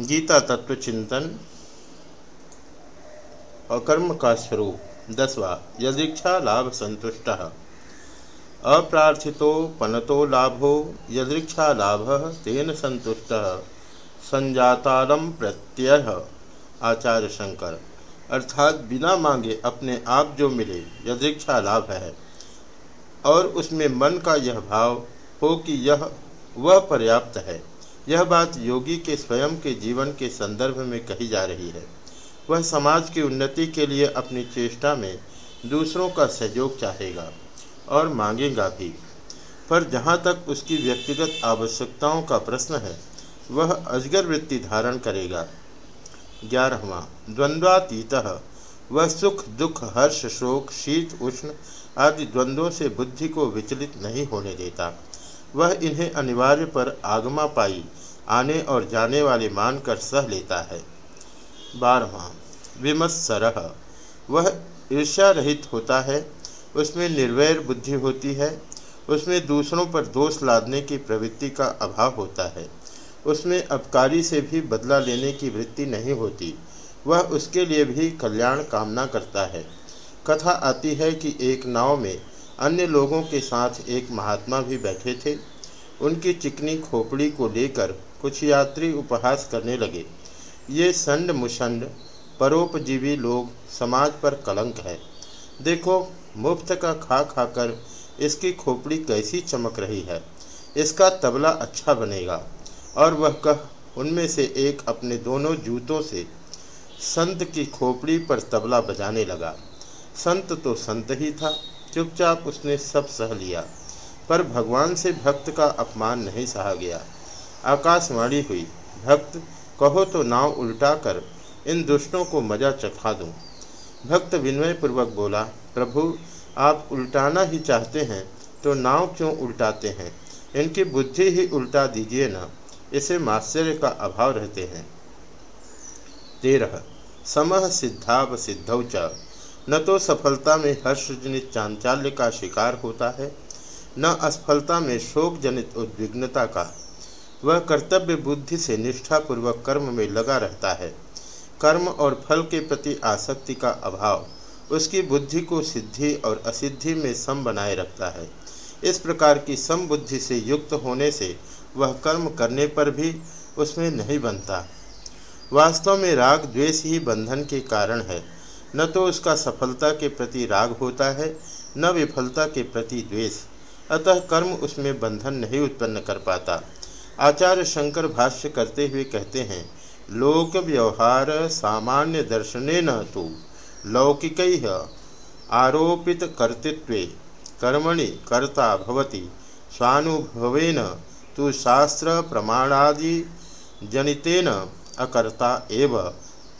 गीता तत्व चिंतन अकर्म का स्वरूप, दसवा, यदीक्षा लाभ संतुष्ट। अप्रार्थितो पनतो लाभो, यदीक्षा लाभ तेन संतुष्ट। संजातालम प्रत्यय, आचार्य शंकर। अर्थात बिना मांगे अपने आप जो मिले, यदीक्षा लाभ है। और उसमें मन का यह भाव हो कि यह वह पर्याप्त है। यह बात योगी के स्वयं के जीवन के संदर्भ में कही जा रही है। वह समाज की उन्नति के लिए अपनी चेष्टा में दूसरों का सहयोग चाहेगा और मांगेगा भी। पर जहाँ तक उसकी व्यक्तिगत आवश्यकताओं का प्रश्न है, वह अजगर वृत्ति धारण करेगा। ग्यारहवा, द्वंद्वातीत वह सुख, दुख, हर्ष, शोक, शीत, उष्ण आदि द्वंद्वों से बुद्धि को विचलित नहीं होने देता। वह इन्हें अनिवार्य पर आगमा पाई आने और जाने वाले मानकर सह लेता है। बारहवा, विमत्सर, वह ईर्ष्या रहित होता है, उसमें निर्वैर बुद्धि होती है, उसमें दूसरों पर दोष लादने की प्रवृत्ति का अभाव होता है, उसमें अपकारी से भी बदला लेने की वृत्ति नहीं होती, वह उसके लिए भी कल्याण कामना करता है। कथा आती है कि एक नाव में अन्य लोगों के साथ एक महात्मा भी बैठे थे, उनकी चिकनी खोपड़ी को लेकर कुछ यात्री उपहास करने लगे। ये संड मुशंड परोपजीवी लोग समाज पर कलंक है। देखो, मुफ़्त का खा खाकर इसकी खोपड़ी कैसी चमक रही है। इसका तबला अच्छा बनेगा। और वह कह, उनमें से एक अपने दोनों जूतों से संत की खोपड़ी पर तबला बजाने लगा। संत तो संत ही था, चुपचाप उसने सब सह लिया। पर भगवान से भक्त का अपमान नहीं सहा गया। आकाशवाणी हुई। भक्त, कहो तो नाव उल्टा कर, इन दुष्टों को मज़ा चखा दूँ। भक्त विनय पूर्वक बोला, प्रभु, आप उल्टाना ही चाहते हैं तो नाव क्यों उल्टाते हैं? इनकी बुद्धि ही उल्टा दीजिए ना, इसे माश्चर्य का अभाव रहते हैं। तेरह, समह सिद्धाव सिद्धौ न तो सफलता में हर्षजनित चांचाल्य का शिकार होता है, न असफलता में शोक जनित उद्विग्नता का। वह कर्तव्य बुद्धि से निष्ठापूर्वक कर्म में लगा रहता है। कर्म और फल के प्रति आसक्ति का अभाव उसकी बुद्धि को सिद्धि और असिद्धि में सम बनाए रखता है। इस प्रकार की सम बुद्धि से युक्त होने से वह कर्म करने पर भी उसमें नहीं बनता। वास्तव में राग द्वेष ही बंधन के कारण है। न तो उसका सफलता के प्रति राग होता है, न विफलता के प्रति द्वेष। अतः कर्म उसमें बंधन नहीं उत्पन्न कर पाता। आचार्य शंकर भाष्य करते हुए कहते हैं, लोक व्यवहार सामान्य दर्शने न तो लौकिक आरोपित कर्तृत्व, कर्मणि कर्ता भवति, स्वानुभवेन तो शास्त्र प्रमाणादि जनितेन अकर्ता एव।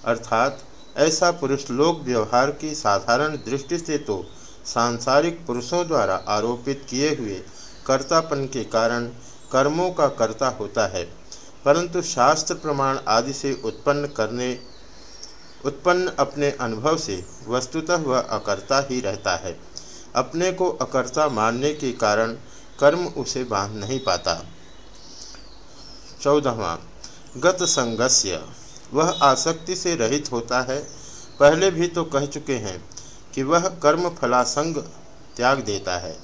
अर्थात, ऐसा पुरुष लोक व्यवहार की साधारण दृष्टि से तो सांसारिक पुरुषों द्वारा आरोपित किए हुए कर्तापन के कारण कर्मों का कर्ता होता है, परंतु शास्त्र प्रमाण आदि से उत्पन्न करने, उत्पन्न अपने अनुभव से वस्तुतः वह अकर्ता ही रहता है। अपने को अकर्ता मानने के कारण कर्म उसे बाँध नहीं पाता। चौदहवा, गत संगस्य। वह आसक्ति से रहित होता है। पहले भी तो कह चुके हैं कि वह कर्म फलासंग त्याग देता है।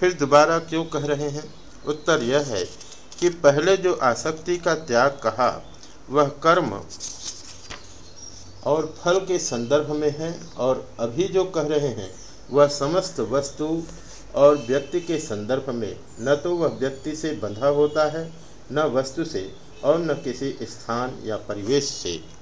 फिर दोबारा क्यों कह रहे हैं? उत्तर यह है कि पहले जो आसक्ति का त्याग कहा, वह कर्म और फल के संदर्भ में है और अभी जो कह रहे हैं, वह समस्त वस्तु और व्यक्ति के संदर्भ में। न तो वह व्यक्ति से बंधा होता है, न वस्तु से और न किसी स्थान या परिवेश से।